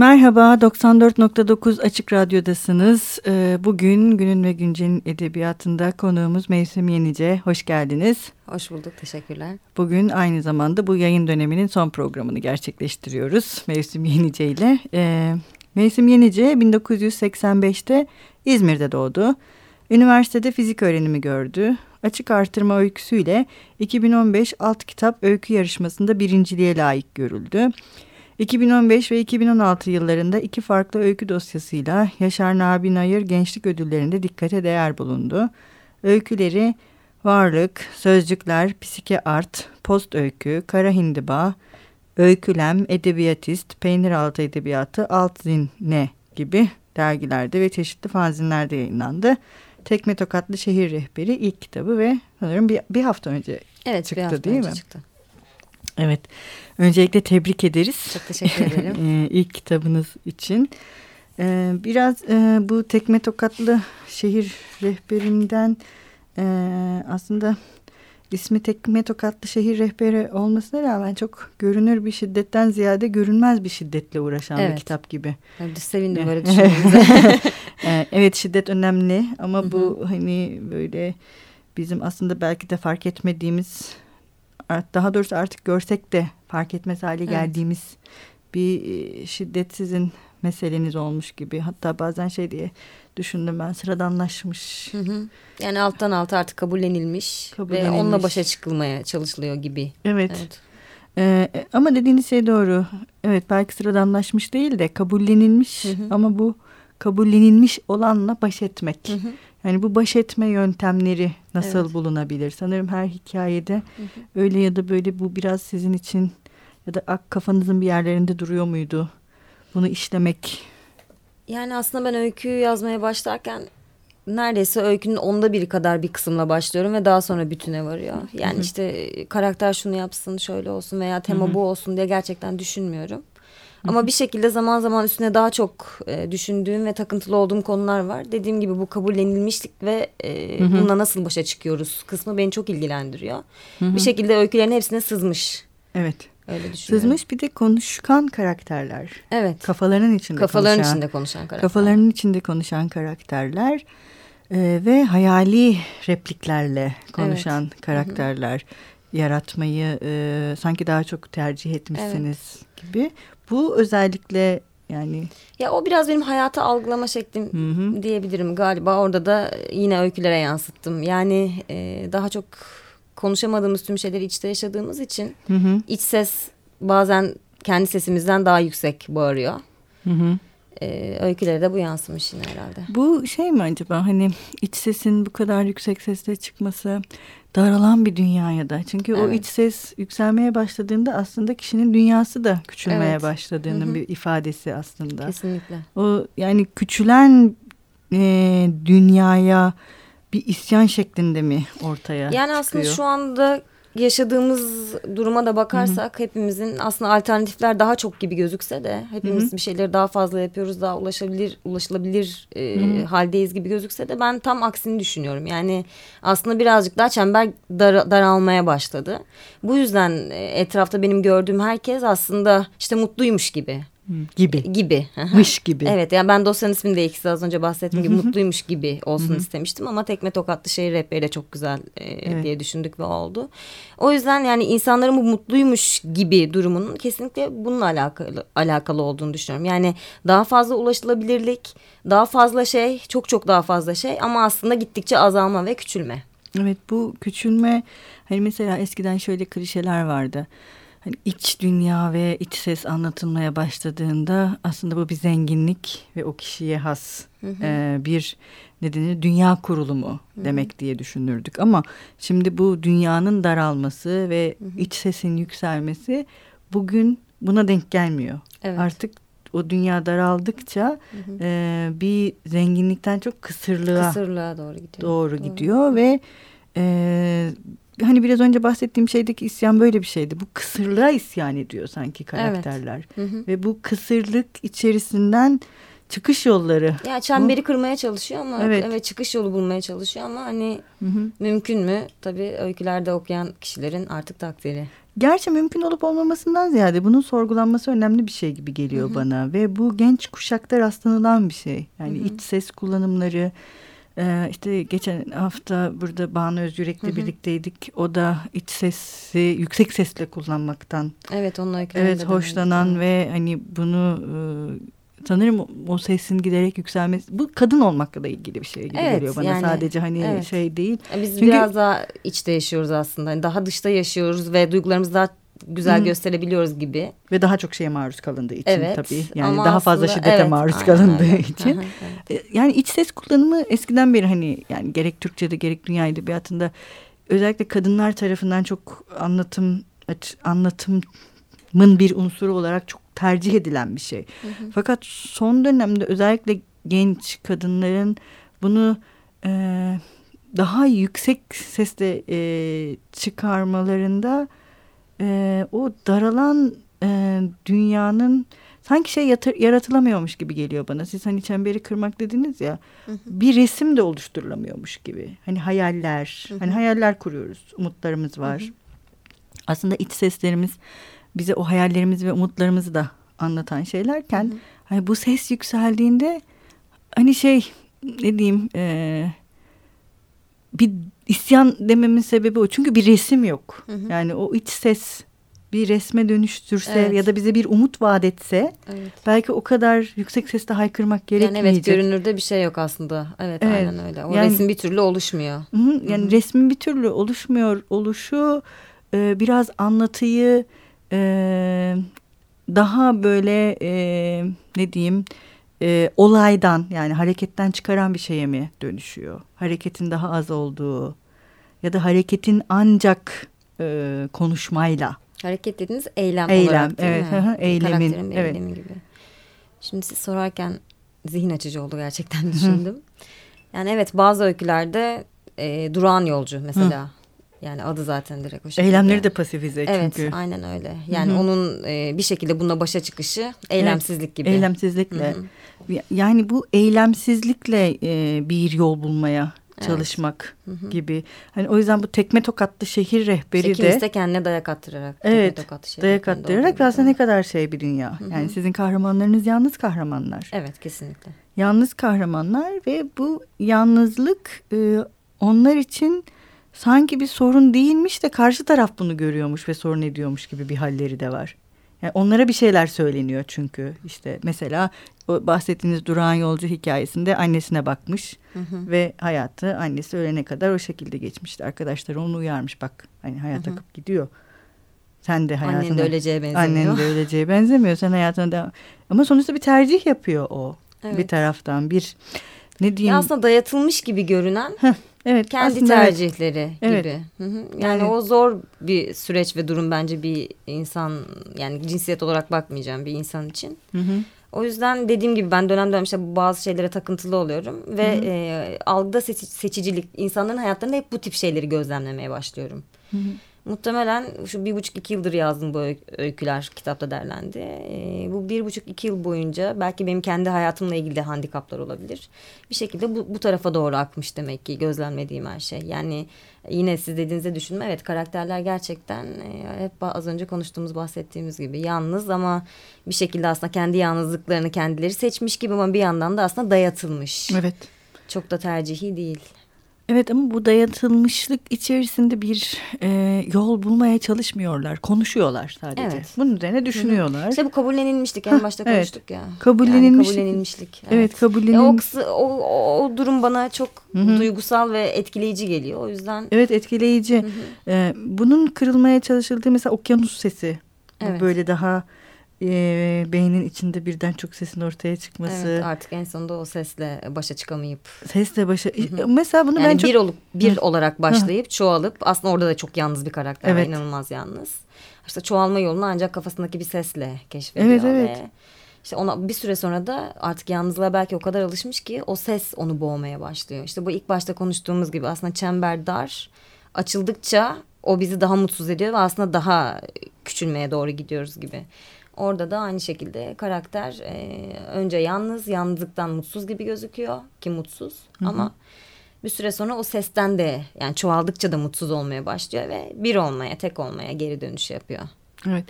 Merhaba, 94.9 Açık Radyo'dasınız. Ee, bugün Günün ve Güncel'in edebiyatında konuğumuz Mevsim Yenice. Hoş geldiniz. Hoş bulduk, teşekkürler. Bugün aynı zamanda bu yayın döneminin son programını gerçekleştiriyoruz Mevsim Yenice ile. Ee, Mevsim Yenice 1985'te İzmir'de doğdu. Üniversitede fizik öğrenimi gördü. Açık artırma öyküsüyle 2015 alt kitap öykü yarışmasında birinciliğe layık görüldü. 2015 ve 2016 yıllarında iki farklı öykü dosyasıyla Yaşar Nabi Nayır Gençlik Ödülleri'nde dikkate değer bulundu. Öyküleri Varlık, Sözcükler, Psike Art, Post Öykü, Kara Hindiba, Öykülem, Edebiyatist, Peynir Altı Edebiyatı, Alt Zine gibi dergilerde ve çeşitli fanzinlerde yayınlandı. Tekme Tokatlı Şehir Rehberi ilk kitabı ve sanırım bir, bir hafta önce evet, çıktı bir hafta değil önce mi? Çıktı. Evet. Öncelikle tebrik ederiz. Çok teşekkür ederim. ee, ilk kitabınız için. Ee, biraz e, bu tekme tokatlı şehir rehberinden e, aslında ismi tekme tokatlı şehir rehberi olmasına rağmen çok görünür bir şiddetten ziyade görünmez bir şiddetle uğraşan Evet. bir kitap gibi. De sevindim böyle düşündüğünüzde. Ee, evet şiddet önemli ama bu hani böyle bizim aslında belki de fark etmediğimiz daha doğrusu artık görsek de fark etmez hale Evet. geldiğimiz bir e, şiddet sizin meseleniz olmuş gibi. Hatta bazen şey diye düşündüm ben sıradanlaşmış. Hı hı. yani alttan alta artık kabullenilmiş, Kabullenilmiş. ve onunla başa çıkılmaya çalışılıyor gibi. Evet. Evet. Ee, ama dediğiniz şey doğru. Evet belki sıradanlaşmış değil de kabullenilmiş Hı hı. ama bu kabullenilmiş olanla baş etmek. Hı hı. Yani bu baş etme yöntemleri nasıl Evet. bulunabilir? Sanırım her hikayede Hı hı. öyle ya da böyle bu biraz sizin için ya da ak- kafanızın bir yerlerinde duruyor muydu? Bunu işlemek. Yani aslında ben öyküyü yazmaya başlarken neredeyse öykünün onda biri kadar bir kısımla başlıyorum ve daha sonra bütüne varıyor. Yani işte e, karakter şunu yapsın, şöyle olsun veya tema bu olsun diye gerçekten düşünmüyorum. Ama bir şekilde zaman zaman üstüne daha çok e, düşündüğüm ve takıntılı olduğum konular var. Dediğim gibi bu kabullenilmişlik ve e, bununla nasıl başa çıkıyoruz kısmı beni çok ilgilendiriyor. Bir şekilde öykülerin hepsine sızmış. Evet. Öyle. Sızmış bir de konuşkan karakterler. Evet. Kafaların içinde Kafaların konuşan. içinde konuşan karakter. Kafalarının içinde konuşan karakterler e, ve hayali repliklerle konuşan karakterler yaratmayı e, sanki daha çok tercih etmişsiniz gibi. Bu özellikle yani Ya o biraz benim hayatı algılama şeklim Hı hı. diyebilirim galiba. Orada da yine öykülere yansıttım. Yani e, daha çok konuşamadığımız tüm şeyleri içte yaşadığımız için hı hı, iç ses bazen kendi sesimizden daha yüksek bağırıyor. hı hı. E, öykülere de bu yansımış yine herhalde. Bu şey mi acaba hani iç sesin bu kadar yüksek sesle çıkması daralan bir dünyaya da. Çünkü o Evet. iç ses yükselmeye başladığında aslında kişinin dünyası da küçülmeye Evet. başladığının Hı hı. bir ifadesi aslında. Kesinlikle. O yani küçülen e, dünyaya bir isyan şeklinde mi ortaya Yani aslında çıkıyor? şu anda yaşadığımız duruma da bakarsak hepimizin aslında alternatifler daha çok gibi gözükse de hepimiz bir şeyleri daha fazla yapıyoruz daha ulaşabilir ulaşılabilir e, haldeyiz gibi gözükse de ben tam aksini düşünüyorum. Yani aslında birazcık daha çember dar, daralmaya başladı. Bu yüzden e, etrafta benim gördüğüm herkes aslında işte mutluymuş gibi gibi. gibi. Mış gibi. Evet yani ben dosyanın ismini de ikisi az önce bahsettiğim gibi mutluymuş gibi olsun istemiştim ama tekme tokatlı şehir rehberi de çok güzel e, Evet. diye düşündük ve oldu. O yüzden yani insanların bu mutluymuş gibi durumunun kesinlikle bununla alakalı alakalı olduğunu düşünüyorum. Yani daha fazla ulaşılabilirlik, daha fazla şey, çok çok daha fazla şey ama aslında gittikçe azalma ve küçülme. Evet bu küçülme hani mesela eskiden şöyle klişeler vardı. Hani iç dünya ve iç ses anlatılmaya başladığında aslında bu bir zenginlik ve o kişiye has e, bir nedeni dünya kurulumu demek diye düşünürdük. Ama şimdi bu dünyanın daralması ve iç sesin yükselmesi bugün buna denk gelmiyor. Evet. Artık o dünya daraldıkça e, bir zenginlikten çok kısırlığa Kısırlığa doğru gidiyor. doğru gidiyor ve e, hani biraz önce bahsettiğim şeydeki isyan böyle bir şeydi. Bu kısırlığa isyan ediyor sanki karakterler. Hı hı. Ve bu kısırlık içerisinden çıkış yolları. Ya çemberi Bu, kırmaya çalışıyor ama evet. evet çıkış yolu bulmaya çalışıyor ama hani hı hı. mümkün mü? Tabii öykülerde okuyan kişilerin artık takdiri. Gerçi mümkün olup olmamasından ziyade bunun sorgulanması önemli bir şey gibi geliyor hı hı. bana ve bu genç kuşakta rastlanılan bir şey. Yani hı hı. iç ses kullanımları, ee, işte geçen hafta burada Banu Özgürek'le birlikteydik. O da iç sesi yüksek sesle kullanmaktan. Evet onunla Evet hoşlanan ve hani bunu e, sanırım o sesin giderek yükselmesi bu kadın olmakla da ilgili bir şey gibi evet, geliyor bana yani, sadece hani evet. şey değil. Biz Çünkü, biraz daha içte yaşıyoruz aslında. Yani daha dışta yaşıyoruz ve duygularımız daha güzel Hı. gösterebiliyoruz gibi. Ve daha çok şeye maruz kalındığı için evet, tabii. Yani daha aslında, fazla şiddete evet, maruz aynen, kalındığı aynen. için. Aha, evet. Yani iç ses kullanımı eskiden beri hani yani gerek Türkçe'de gerek dünya edebiyatında özellikle kadınlar tarafından çok anlatım anlatımın bir unsuru olarak çok tercih edilen bir şey. Hı hı. Fakat son dönemde özellikle genç kadınların bunu e, daha yüksek sesle e, çıkarmalarında e, o daralan e, dünyanın sanki şey yatır, yaratılamıyormuş gibi geliyor bana. Siz hani çemberi kırmak dediniz ya hı hı. bir resim de oluşturulamıyormuş gibi. Hani hayaller, hı hı. hani hayaller kuruyoruz, umutlarımız var. Hı hı. Aslında iç seslerimiz bize o hayallerimizi ve umutlarımızı da anlatan şeylerken hı hı. hani bu ses yükseldiğinde hani şey ne diyeyim e, bir isyan dememin sebebi o. Çünkü bir resim yok. Hı hı. Yani o iç ses bir resme dönüştürse evet. ya da bize bir umut vaat etse evet. belki o kadar yüksek sesle haykırmak gerekmeyecek. Yani evet görünürde bir şey yok aslında. Evet, evet. aynen öyle. O yani, resim bir türlü oluşmuyor. Hı hı, yani hı hı. resmin bir türlü oluşmuyor oluşu e, biraz anlatıyı e, daha böyle e, ne diyeyim e, olaydan yani hareketten çıkaran bir şeye mi dönüşüyor? Hareketin daha az olduğu ya da hareketin ancak e, konuşmayla. Hareket dediğiniz eylem, eylem olarak değil evet, mi? eylemin, Karakterin evet. eylemi gibi. Şimdi siz sorarken zihin açıcı oldu gerçekten düşündüm. yani evet bazı öykülerde e, durağan yolcu mesela. Hı. Yani adı zaten direkt o şekilde. Eylemleri de pasifize evet, çünkü. Evet aynen öyle. Yani Hı -hı. onun e, bir şekilde bununla başa çıkışı eylemsizlik evet, gibi. Eylemsizlikle. Hı -hı. Yani bu eylemsizlikle e, bir yol bulmaya çalışmak evet. gibi. Hani o yüzden bu tekme tokatlı şehir rehberi işte de. kendine dayak attırarak. Evet tokatlı dayak attırarak aslında ne kadar şey bir dünya. Hı -hı. Yani sizin kahramanlarınız yalnız kahramanlar. Evet kesinlikle. Yalnız kahramanlar ve bu yalnızlık e, onlar için sanki bir sorun değilmiş de karşı taraf bunu görüyormuş ve sorun ediyormuş gibi bir halleri de var. Yani onlara bir şeyler söyleniyor çünkü işte mesela o bahsettiğiniz Duran Yolcu hikayesinde annesine bakmış hı hı. ve hayatı annesi ölene kadar o şekilde geçmişti. Arkadaşları onu uyarmış bak hani hayat hı hı. akıp gidiyor. Sen de hayatına... Annen de öleceğe benzemiyor. Annen de öleceğe benzemiyor. Sen hayatına devam... Ama sonuçta bir tercih yapıyor o. Evet. Bir taraftan bir ne diyeyim. Ya aslında dayatılmış gibi görünen evet, kendi tercihleri evet. gibi. Hı hı. Yani, yani o zor bir süreç ve durum bence bir insan yani cinsiyet olarak bakmayacağım bir insan için. Hı hı. O yüzden dediğim gibi ben dönem dönem işte bazı şeylere takıntılı oluyorum ve hı hı. E, algıda seçi, seçicilik insanların hayatlarında hep bu tip şeyleri gözlemlemeye başlıyorum. Hı hı. Muhtemelen şu bir buçuk iki yıldır yazdım bu öyküler kitapta derlendi. E, bu bir buçuk iki yıl boyunca belki benim kendi hayatımla ilgili de handikaplar olabilir. Bir şekilde bu, bu tarafa doğru akmış demek ki gözlemlediğim her şey. Yani yine siz dediğinizde düşünme evet karakterler gerçekten e, hep az önce konuştuğumuz bahsettiğimiz gibi yalnız ama bir şekilde aslında kendi yalnızlıklarını kendileri seçmiş gibi ama bir yandan da aslında dayatılmış. Evet. Çok da tercihi değil. Evet ama bu dayatılmışlık içerisinde bir e, yol bulmaya çalışmıyorlar. Konuşuyorlar sadece. Evet. Bunun üzerine düşünüyorlar. İşte bu kabullenilmişlik en başta evet. konuştuk ya. Kabullenilmişlik. Yani kabullenilmişlik. Evet, evet kabullenin... o, o, o, o durum bana çok Hı-hı. duygusal ve etkileyici geliyor. O yüzden. Evet etkileyici. Ee, bunun kırılmaya çalışıldığı mesela okyanus sesi. Evet. Böyle daha e, beynin içinde birden çok sesin ortaya çıkması. Evet artık en sonunda o sesle başa çıkamayıp. Sesle başa. Hı-hı. Mesela bunu yani ben çok. bir olup bir Hı. olarak başlayıp Hı. çoğalıp aslında orada da çok yalnız bir karakter evet. inanılmaz yalnız. İşte çoğalma yolunu ancak kafasındaki bir sesle keşfediyor. Evet evet. Ve işte ona bir süre sonra da artık yalnızlığa belki o kadar alışmış ki o ses onu boğmaya başlıyor. İşte bu ilk başta konuştuğumuz gibi aslında çember dar açıldıkça o bizi daha mutsuz ediyor ve aslında daha küçülmeye doğru gidiyoruz gibi. Orada da aynı şekilde karakter e, önce yalnız, yalnızlıktan mutsuz gibi gözüküyor ki mutsuz Hı -hı. ama bir süre sonra o sesten de yani çoğaldıkça da mutsuz olmaya başlıyor ve bir olmaya, tek olmaya geri dönüş yapıyor. Evet.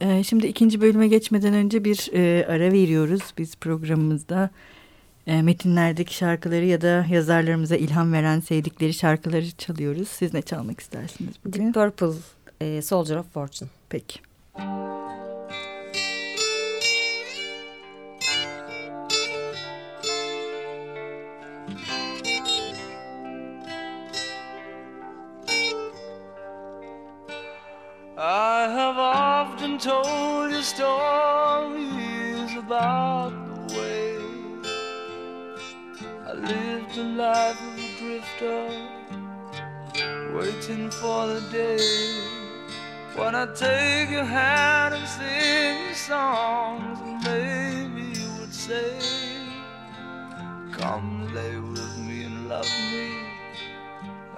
Ee, şimdi ikinci bölüme geçmeden önce bir e, ara veriyoruz biz programımızda. E, metinlerdeki şarkıları ya da yazarlarımıza ilham veren sevdikleri şarkıları çalıyoruz. Siz ne çalmak istersiniz bugün? Deep Purple, e, Soldier of Fortune. Peki. I lived the life of a drifter, waiting for the day when I take your hand and sing songs, and maybe you would say, Come lay with me and love me,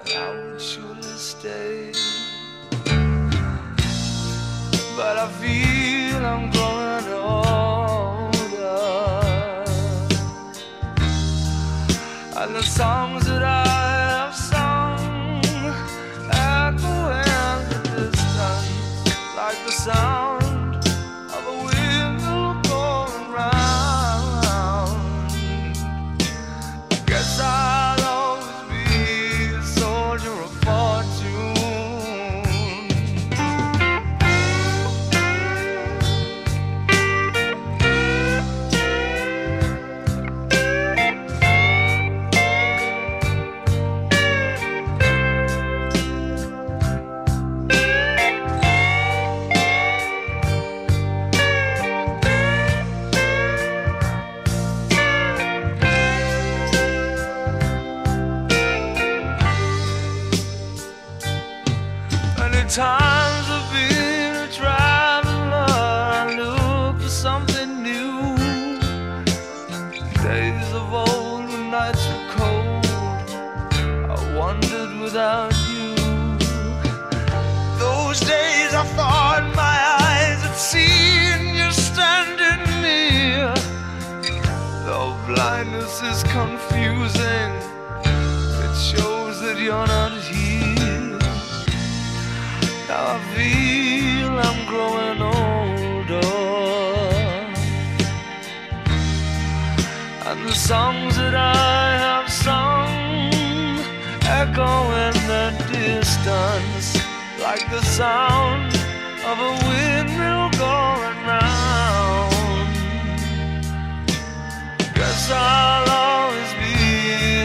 and I would surely stay. But I feel I'm growing the sound of a windmill going round. Guess I'll always be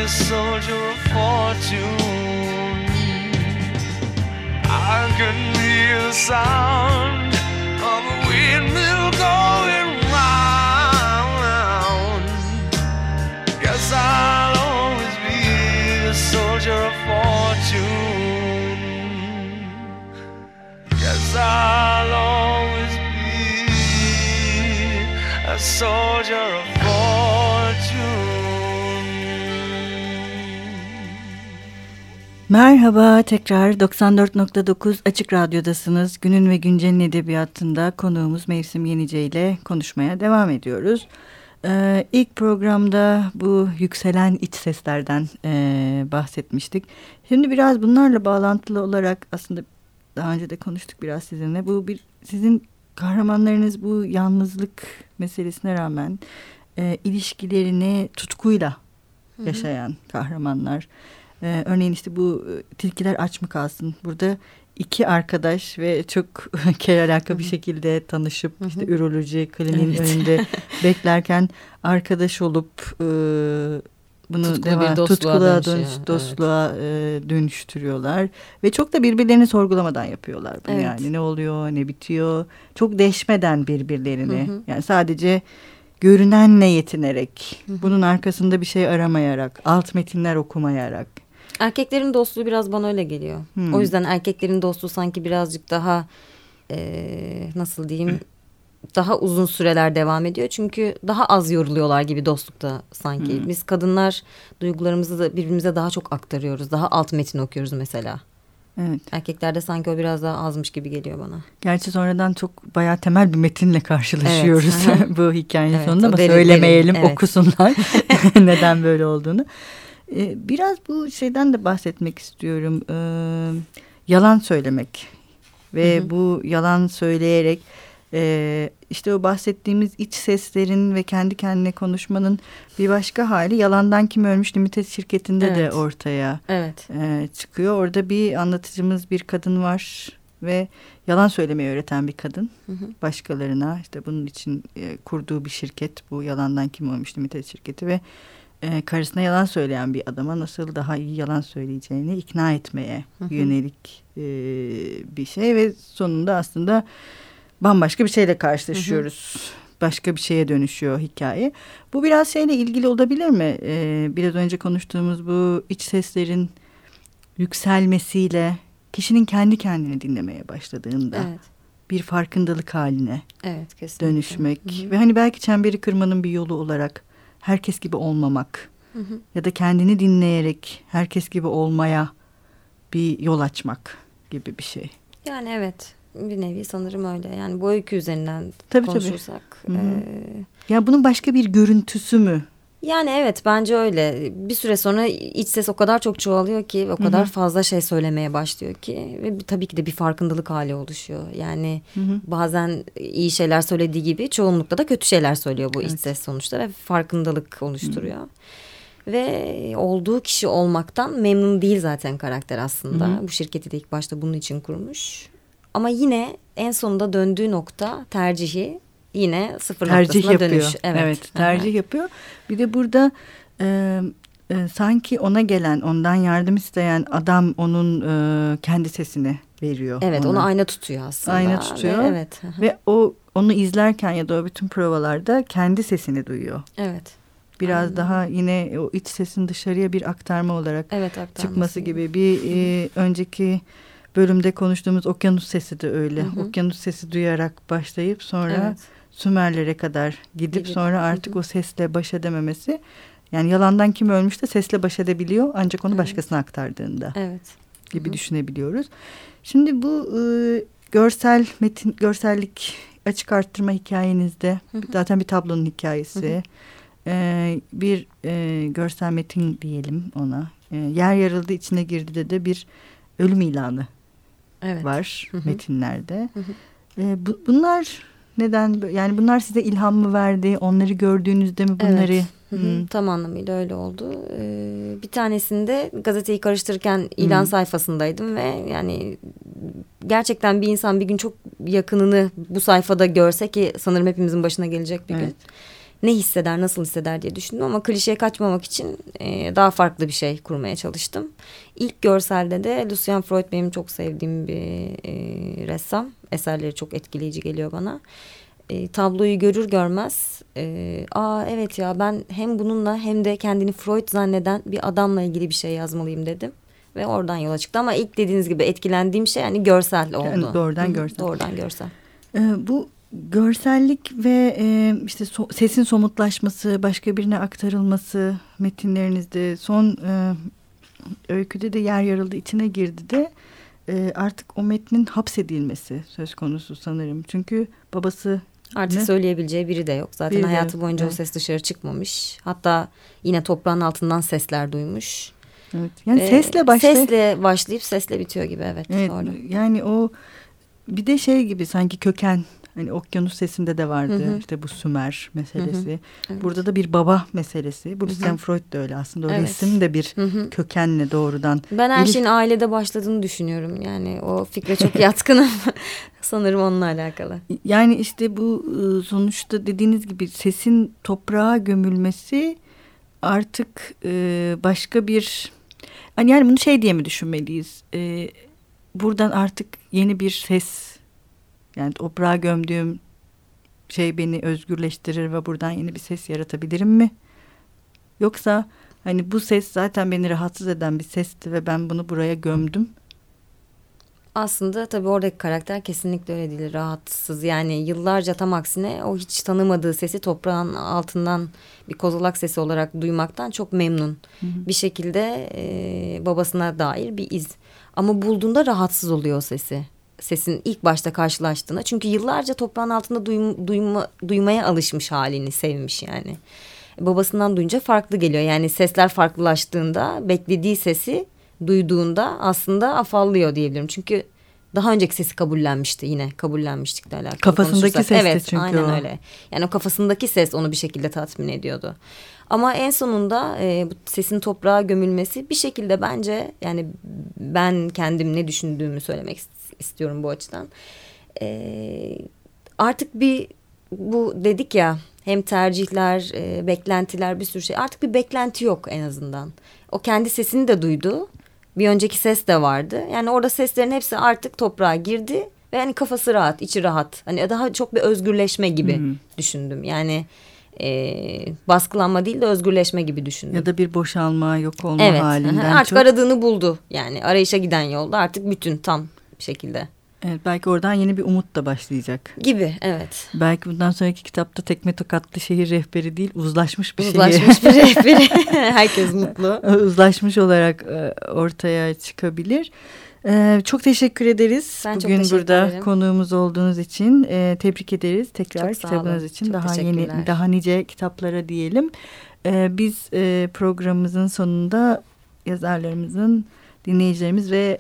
a soldier of fortune. I can hear the sound of a windmill going round. Guess I'll always be a soldier of I'll always be a soldier of Merhaba tekrar 94.9 Açık Radyo'dasınız. Günün ve Güncel'in edebiyatında konuğumuz Mevsim Yenice ile konuşmaya devam ediyoruz. Ee, ilk programda bu yükselen iç seslerden e, bahsetmiştik. Şimdi biraz bunlarla bağlantılı olarak aslında daha önce de konuştuk biraz sizinle. Bu bir sizin kahramanlarınız bu yalnızlık meselesine rağmen e, ilişkilerini tutkuyla yaşayan Hı -hı. kahramanlar. Ee, örneğin işte bu e, tilkiler aç mı kalsın? Burada iki arkadaş ve çok kel alaka bir şekilde tanışıp işte üroloji kliniğin evet. önünde beklerken arkadaş olup e, bunu Tutkulu devam, dostluğa, tutkuluğa dönüş, dostluğa evet. e, dönüştürüyorlar ve çok da birbirlerini sorgulamadan yapıyorlar bunu evet. yani ne oluyor ne bitiyor çok deşmeden birbirlerini hı hı. yani sadece görünenle yetinerek hı hı. bunun arkasında bir şey aramayarak alt metinler okumayarak Erkeklerin dostluğu biraz bana öyle geliyor. Hmm. O yüzden erkeklerin dostluğu sanki birazcık daha e, nasıl diyeyim daha uzun süreler devam ediyor. Çünkü daha az yoruluyorlar gibi dostlukta sanki. Hmm. Biz kadınlar duygularımızı da birbirimize daha çok aktarıyoruz. Daha alt metin okuyoruz mesela. Evet. Erkeklerde sanki o biraz daha azmış gibi geliyor bana. Gerçi sonradan çok bayağı temel bir metinle karşılaşıyoruz Evet. bu hikayenin Evet, sonunda ama derin- söylemeyelim derin, evet. okusunlar neden böyle olduğunu. Ee, biraz bu şeyden de bahsetmek istiyorum. Ee, yalan söylemek ve Hı hı. bu yalan söyleyerek e, işte o bahsettiğimiz iç seslerin ve kendi kendine konuşmanın bir başka hali yalandan kim ölmüş limited şirketinde de Evet. ortaya Evet. e, çıkıyor. Orada bir anlatıcımız bir kadın var ve yalan söylemeyi öğreten bir kadın Hı hı. başkalarına işte bunun için e, kurduğu bir şirket bu yalandan kim olmuş limited şirketi ve e, karısına yalan söyleyen bir adama nasıl daha iyi yalan söyleyeceğini ikna etmeye Hı hı. yönelik e, bir şey ve sonunda aslında bambaşka bir şeyle karşılaşıyoruz. Başka bir şeye dönüşüyor hikaye. Bu biraz şeyle ilgili olabilir mi? E, biraz önce konuştuğumuz bu iç seslerin yükselmesiyle kişinin kendi kendini dinlemeye başladığında Evet. bir farkındalık haline Evet kesinlikle. dönüşmek Hı hı. ve hani belki çemberi kırmanın bir yolu olarak herkes gibi olmamak Hı hı. ya da kendini dinleyerek herkes gibi olmaya bir yol açmak gibi bir şey. Yani evet bir nevi sanırım öyle. Yani bu öykü üzerinden Tabii, tabii. konuşursak. Hı hı. eee, Ya bunun başka bir görüntüsü mü? yani evet bence öyle. Bir süre sonra iç ses o kadar çok çoğalıyor ki o Hı kadar hı. fazla şey söylemeye başlıyor ki ve tabii ki de bir farkındalık hali oluşuyor. Yani Hı hı. bazen iyi şeyler söylediği gibi çoğunlukla da kötü şeyler söylüyor bu iç Evet. ses sonuçta ve farkındalık oluşturuyor. Ve olduğu kişi olmaktan memnun değil zaten karakter aslında. Hı hı. Bu şirketi de ilk başta bunun için kurmuş. Ama yine en sonunda döndüğü nokta tercihi yine sıfır tercih noktasına yapıyor. dönüş. Evet, tercih yapıyor. Bir de burada e, e, sanki ona gelen, ondan yardım isteyen adam onun e, kendi sesini veriyor. Evet ona. onu ayna tutuyor aslında. Ayna tutuyor. Ve, evet. Ve o onu izlerken ya da o bütün provalarda kendi sesini duyuyor. evet. Biraz Aynen. daha yine o iç sesin dışarıya bir aktarma olarak Evet aktarması çıkması gibi bir e, önceki bölümde konuştuğumuz okyanus sesi de öyle. Hı hı. Okyanus sesi duyarak başlayıp sonra Evet. Sümerlere kadar gidip Gidip, sonra hı artık hı. o sesle baş edememesi. Yani yalandan kim ölmüş de sesle baş edebiliyor ancak onu Evet. başkasına aktardığında Evet. gibi Hı hı. düşünebiliyoruz. Şimdi bu e, görsel metin görsellik açık arttırma hikayenizde Hı hı. zaten bir tablonun hikayesi. Hı hı. E, bir e, görsel metin diyelim ona. E, yer yarıldı içine girdi de de bir ölüm ilanı Evet. var Hı hı. metinlerde. Hı hı. E, bu, bunlar neden yani bunlar size ilham mı verdi? Onları gördüğünüzde mi bunları? Evet. Hı hı. Tam anlamıyla öyle oldu. Ee, bir tanesinde gazeteyi karıştırırken ilan Hmm. sayfasındaydım ve yani gerçekten bir insan bir gün çok yakınını bu sayfada görse ki sanırım hepimizin başına gelecek bir Evet. gün. Ne hisseder, nasıl hisseder diye düşündüm ama klişeye kaçmamak için e, daha farklı bir şey kurmaya çalıştım. İlk görselde de Lucian Freud benim çok sevdiğim bir e, ressam. Eserleri çok etkileyici geliyor bana. E, tabloyu görür görmez e, aa evet ya ben hem bununla hem de kendini Freud zanneden bir adamla ilgili bir şey yazmalıyım dedim. Ve oradan yola çıktı ama ilk dediğiniz gibi etkilendiğim şey hani görsel oldu. Yani doğrudan görsel. Doğrudan görsel. E, bu görsellik ve e, işte so- sesin somutlaşması, başka birine aktarılması metinlerinizde son e, öyküde de yer yarıldı içine girdi de e, artık o metnin hapsedilmesi söz konusu sanırım. Çünkü babası Artık Ne? söyleyebileceği biri de yok. Zaten Biri hayatı boyunca evet. o ses dışarı çıkmamış. Hatta yine toprağın altından sesler duymuş. evet, yani Ve sesle başlayıp Sesle başlayıp sesle bitiyor gibi evet. Evet, Doğru. yani o bir de şey gibi sanki köken hani okyanus sesinde de vardı Hı hı. işte bu Sümer meselesi. Evet. Burada da bir baba meselesi. Bu Hı hı. Lucian Freud da öyle aslında. O Evet. resim de bir Hı hı. kökenle doğrudan. Ben her şeyin ailede başladığını düşünüyorum. Yani o fikre çok yatkınım. Sanırım onunla alakalı. Yani işte bu e, sonuçta dediğiniz gibi sesin toprağa gömülmesi artık e, başka bir hani yani bunu şey diye mi düşünmeliyiz? Buradan artık yeni bir ses yani toprağa gömdüğüm şey beni özgürleştirir ve buradan yeni bir ses yaratabilirim mi? Yoksa hani bu ses zaten beni rahatsız eden bir sesti ve ben bunu buraya gömdüm. Aslında tabii oradaki karakter kesinlikle öyle değil. Rahatsız yani yıllarca tam aksine o hiç tanımadığı sesi toprağın altından bir kozalak sesi olarak duymaktan çok memnun. Hı hı. Bir şekilde e, babasına dair bir iz. Ama bulduğunda rahatsız oluyor o sesi. Sesin ilk başta karşılaştığında. Çünkü yıllarca toprağın altında duyum, duyma, duymaya alışmış halini sevmiş yani. Babasından duyunca farklı geliyor. Yani sesler farklılaştığında beklediği sesi duyduğunda aslında afallıyor diyebilirim. Çünkü daha önceki sesi kabullenmişti yine kabullenmiştikle alakalı Kafasındaki ses evet, çünkü aynen o. öyle. Yani o kafasındaki ses onu bir şekilde tatmin ediyordu. Ama en sonunda e, bu sesin toprağa gömülmesi bir şekilde bence yani ben kendim ne düşündüğümü söylemek istiyorum bu açıdan. E, artık bir bu dedik ya hem tercihler, e, beklentiler bir sürü şey. Artık bir beklenti yok en azından. O kendi sesini de duydu bir önceki ses de vardı. Yani orada seslerin hepsi artık toprağa girdi ve hani kafası rahat, içi rahat. Hani daha çok bir özgürleşme gibi hmm. düşündüm. Yani e, baskılanma değil de özgürleşme gibi düşündüm. Ya da bir boşalma, yok olma evet. halinden Artık çok. aradığını buldu. Yani arayışa giden yolda artık bütün tam bir şekilde. Evet belki oradan yeni bir umut da başlayacak. Gibi evet. Belki bundan sonraki kitapta tekme tokatlı şehir rehberi değil uzlaşmış bir uzlaşmış şehir. Uzlaşmış bir rehberi. Herkes mutlu. uzlaşmış olarak e, ortaya çıkabilir. Ee, çok teşekkür ederiz. Ben Bugün teşekkür burada ederim. konuğumuz olduğunuz için ee, tebrik ederiz. Tekrar kitabınız için çok daha yeni, daha nice kitaplara diyelim. Ee, biz e, programımızın sonunda yazarlarımızın, dinleyicilerimiz ve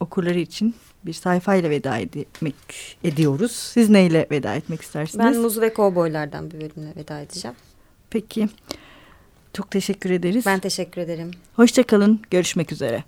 okurları için bir sayfayla veda etmek ediyoruz. Siz neyle veda etmek istersiniz? Ben Muz ve Kovboylardan bir bölümle veda edeceğim. Peki. Çok teşekkür ederiz. Ben teşekkür ederim. Hoşçakalın. Görüşmek üzere.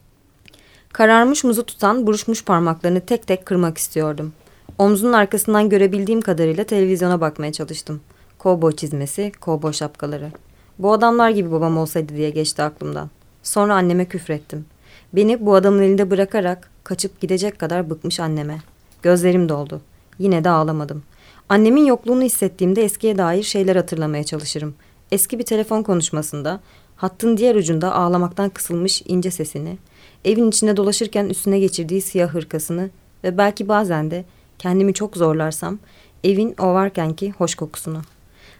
Kararmış muzu tutan buruşmuş parmaklarını tek tek kırmak istiyordum. Omzunun arkasından görebildiğim kadarıyla televizyona bakmaya çalıştım. Kovboy çizmesi, kovboy şapkaları. Bu adamlar gibi babam olsaydı diye geçti aklımdan. Sonra anneme küfrettim. Beni bu adamın elinde bırakarak kaçıp gidecek kadar bıkmış anneme. Gözlerim doldu. Yine de ağlamadım. Annemin yokluğunu hissettiğimde eskiye dair şeyler hatırlamaya çalışırım. Eski bir telefon konuşmasında hattın diğer ucunda ağlamaktan kısılmış ince sesini, evin içinde dolaşırken üstüne geçirdiği siyah hırkasını ve belki bazen de kendimi çok zorlarsam evin o varkenki hoş kokusunu.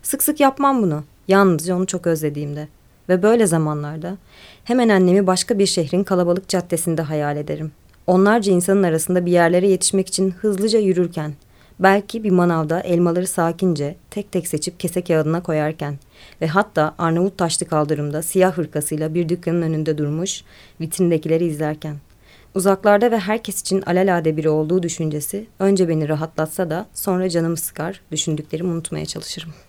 Sık sık yapmam bunu. Yalnızca onu çok özlediğimde. Ve böyle zamanlarda hemen annemi başka bir şehrin kalabalık caddesinde hayal ederim. Onlarca insanın arasında bir yerlere yetişmek için hızlıca yürürken, belki bir manavda elmaları sakince tek tek seçip kese kağıdına koyarken ve hatta Arnavut taşlı kaldırımda siyah hırkasıyla bir dükkanın önünde durmuş vitrindekileri izlerken. Uzaklarda ve herkes için alelade biri olduğu düşüncesi önce beni rahatlatsa da sonra canımı sıkar, düşündüklerimi unutmaya çalışırım.''